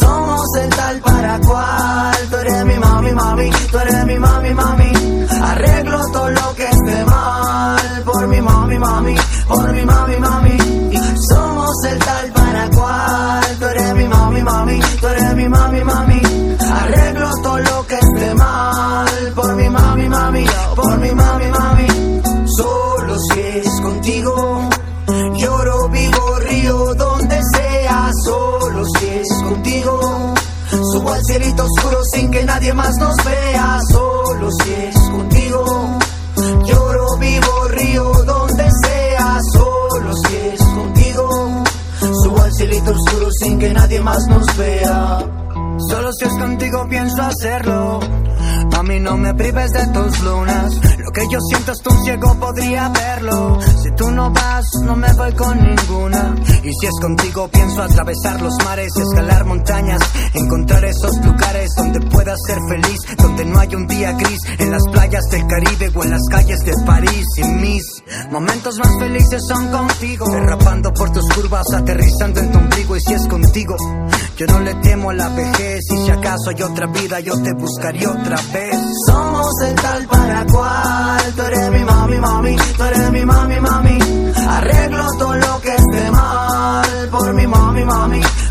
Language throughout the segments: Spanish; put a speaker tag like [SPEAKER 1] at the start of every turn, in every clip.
[SPEAKER 1] Somos el tal para cual, tú eres mi mami, mami, tú eres mi mami, por mi mami, mami. Solo si es contigo, lloro, vivo, río, donde sea, solo si es contigo. Subo al cielito oscuro sin que nadie más nos vea, solo si es contigo. Lloro, vivo, río, donde sea, solo si es contigo. Subo al cielito oscuro sin que nadie más nos vea. Solo si es contigo pienso hacerlo. A mí no me prives de tus lunas. Lo que yo siento es tu ciego podría verlo. Si tú no vas, no me voy con ninguna. Si es contigo, pienso atravesar los mares, escalar montañas, encontrar esos lugares donde pueda ser feliz, donde no hay un día gris, en las playas del Caribe o en las calles de París. Y mis momentos más felices son contigo, derrapando por tus curvas, aterrizando en tu ombligo. Y si es contigo, yo no le temo a la vejez. Y si acaso hay otra vida, yo te buscaría otra vez.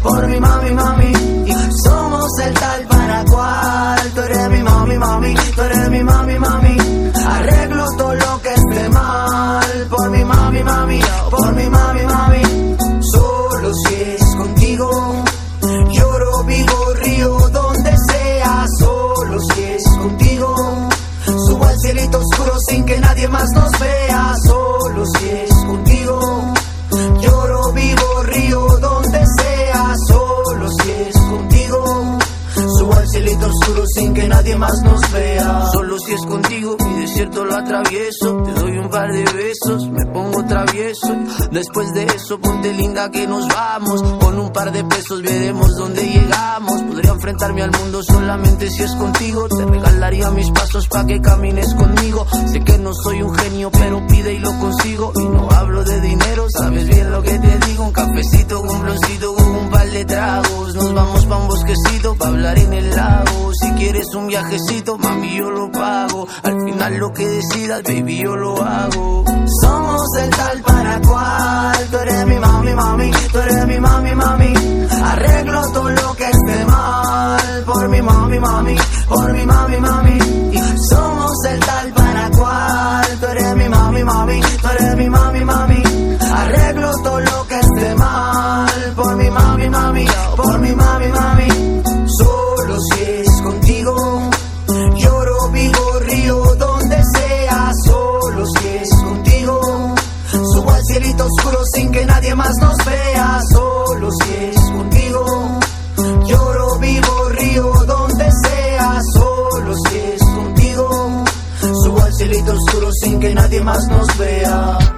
[SPEAKER 1] Por mi mami, mami. Somos el tal para cual, tú eres mi mami, mami, tú eres mi mami, mami. Arreglo todo lo que esté mal, por mi mami, mami, por mi mami, mami. Solo si es contigo, lloro, vivo, río, donde sea, solo si es contigo. Subo al cielito oscuro sin que nadie más nos vea, solo si es más nos vea.
[SPEAKER 2] Solo si es contigo, mi desierto lo atravieso. Te doy un par de besos, me pongo travieso. Después de eso, ponte linda que nos vamos. Con un par de pesos veremos dónde llegamos. Podría enfrentarme al mundo solamente si es contigo. Te regalaría mis pasos pa' que camines conmigo. Sé que no soy un genio, pero pide y lo consigo. Y no hablo de dinero, sabes bien lo que te digo. Un cafecito, un bloncito, un tragos. Nos vamos pa' un bosquecito, pa' hablar en el lago. Si quieres un viajecito, mami, yo lo pago. Al final lo que decidas, baby, yo lo hago.
[SPEAKER 1] Por mi mami, mami. Solo si es contigo, lloro, vivo, río, donde sea, solo si es contigo. Subo al cielito oscuro sin que nadie más nos vea, solo si es contigo. Lloro, vivo, río, donde sea, solo si es contigo. Subo al cielito oscuro sin que nadie más nos vea.